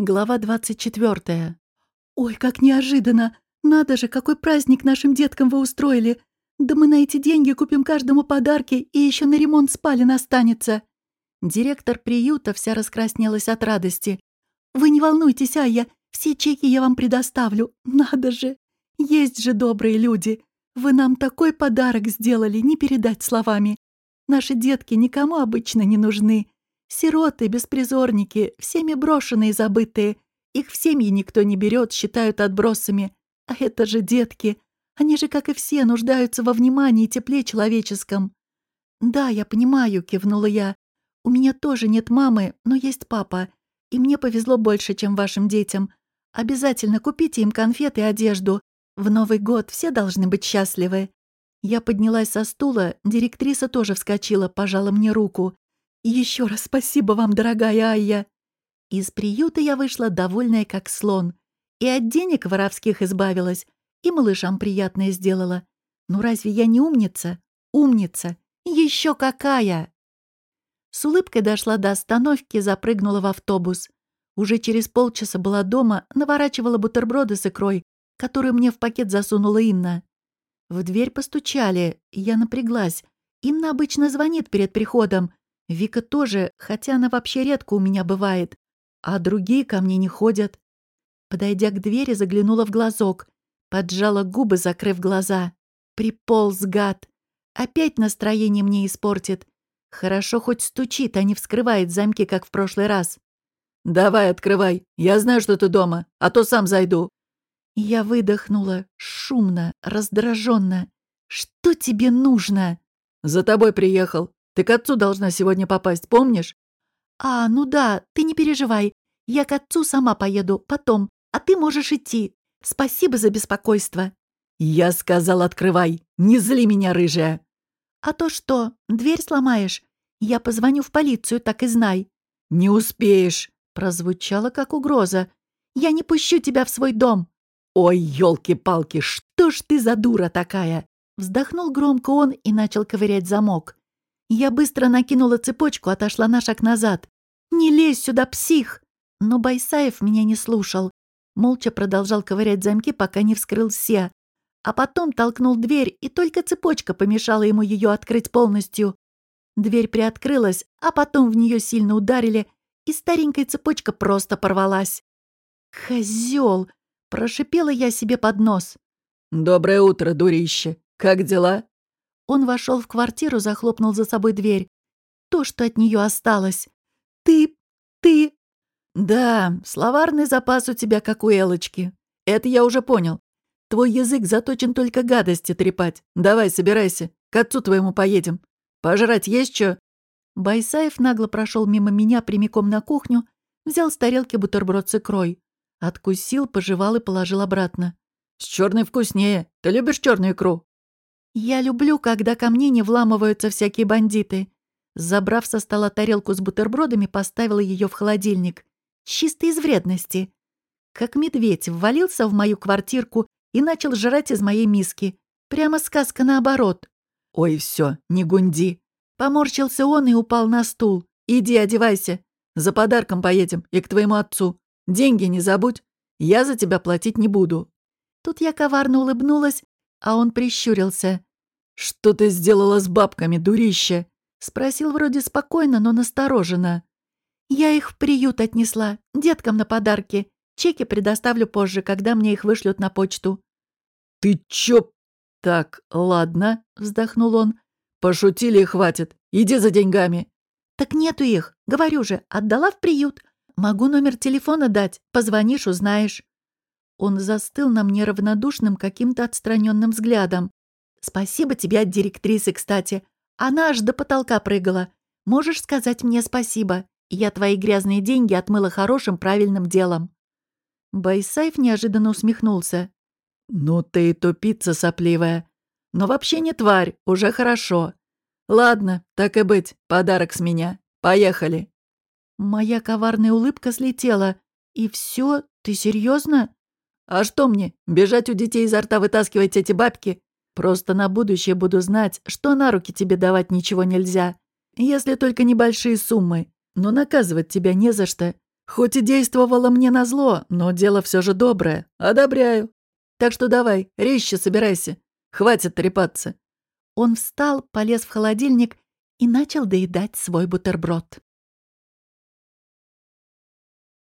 Глава 24. «Ой, как неожиданно! Надо же, какой праздник нашим деткам вы устроили! Да мы на эти деньги купим каждому подарки, и еще на ремонт спален останется!» Директор приюта вся раскраснелась от радости. «Вы не волнуйтесь, Айя, все чеки я вам предоставлю. Надо же! Есть же добрые люди! Вы нам такой подарок сделали, не передать словами. Наши детки никому обычно не нужны. Сироты, беспризорники, всеми брошенные и забытые. Их в семьи никто не берет, считают отбросами. А это же детки. Они же, как и все, нуждаются во внимании и тепле человеческом. «Да, я понимаю», — кивнула я. «У меня тоже нет мамы, но есть папа. И мне повезло больше, чем вашим детям. Обязательно купите им конфеты и одежду. В Новый год все должны быть счастливы». Я поднялась со стула, директриса тоже вскочила, пожала мне руку. Еще раз спасибо вам, дорогая Айя. Из приюта я вышла довольная, как слон. И от денег воровских избавилась, и малышам приятное сделала. Ну разве я не умница? Умница. Еще какая! С улыбкой дошла до остановки, запрыгнула в автобус. Уже через полчаса была дома, наворачивала бутерброды с икрой, которую мне в пакет засунула Инна. В дверь постучали, я напряглась. Инна обычно звонит перед приходом, Вика тоже, хотя она вообще редко у меня бывает, а другие ко мне не ходят. Подойдя к двери, заглянула в глазок, поджала губы, закрыв глаза. Приполз гад. Опять настроение мне испортит. Хорошо хоть стучит, а не вскрывает замки, как в прошлый раз. «Давай, открывай. Я знаю, что ты дома, а то сам зайду». Я выдохнула, шумно, раздраженно. «Что тебе нужно?» «За тобой приехал. Ты к отцу должна сегодня попасть, помнишь?» «А, ну да, ты не переживай. Я к отцу сама поеду, потом, а ты можешь идти. Спасибо за беспокойство». «Я сказал, открывай. Не зли меня, рыжая». «А то что, дверь сломаешь? Я позвоню в полицию, так и знай». «Не успеешь», — прозвучало как угроза. «Я не пущу тебя в свой дом». «Ой, елки-палки, что ж ты за дура такая?» Вздохнул громко он и начал ковырять замок. Я быстро накинула цепочку, отошла на шаг назад. «Не лезь сюда, псих!» Но Байсаев меня не слушал. Молча продолжал ковырять замки, пока не вскрыл все. А потом толкнул дверь, и только цепочка помешала ему ее открыть полностью. Дверь приоткрылась, а потом в нее сильно ударили, и старенькая цепочка просто порвалась. «Козёл!» — прошипела я себе под нос. «Доброе утро, дурище! Как дела?» Он вошел в квартиру, захлопнул за собой дверь. То, что от нее осталось. «Ты... ты...» «Да, словарный запас у тебя, как у Элочки. Это я уже понял. Твой язык заточен только гадости трепать. Давай, собирайся. К отцу твоему поедем. Пожрать есть что?» Байсаев нагло прошел мимо меня прямиком на кухню, взял с тарелки бутерброд с икрой. Откусил, пожевал и положил обратно. «С черной вкуснее. Ты любишь черную икру?» «Я люблю, когда ко мне не вламываются всякие бандиты». Забрав со стола тарелку с бутербродами, поставила ее в холодильник. Чисто из вредности. Как медведь ввалился в мою квартирку и начал жрать из моей миски. Прямо сказка наоборот. «Ой, все, не гунди». Поморщился он и упал на стул. «Иди одевайся. За подарком поедем и к твоему отцу. Деньги не забудь. Я за тебя платить не буду». Тут я коварно улыбнулась, а он прищурился. «Что ты сделала с бабками, дурище?» Спросил вроде спокойно, но настороженно. «Я их в приют отнесла, деткам на подарки. Чеки предоставлю позже, когда мне их вышлют на почту». «Ты чё?» «Так, ладно», — вздохнул он. «Пошутили и хватит. Иди за деньгами». «Так нету их. Говорю же, отдала в приют. Могу номер телефона дать. Позвонишь, узнаешь». Он застыл на мне равнодушным каким-то отстраненным взглядом. Спасибо тебе от директрисы, кстати. Она аж до потолка прыгала. Можешь сказать мне спасибо. Я твои грязные деньги отмыла хорошим, правильным делом». Байсаев неожиданно усмехнулся. «Ну ты и тупица сопливая. Но вообще не тварь, уже хорошо. Ладно, так и быть, подарок с меня. Поехали». Моя коварная улыбка слетела. «И все? Ты серьезно? «А что мне, бежать у детей изо рта вытаскивать эти бабки? Просто на будущее буду знать, что на руки тебе давать ничего нельзя. Если только небольшие суммы. Но наказывать тебя не за что. Хоть и действовало мне назло, но дело все же доброе. Одобряю. Так что давай, резче собирайся. Хватит трепаться». Он встал, полез в холодильник и начал доедать свой бутерброд.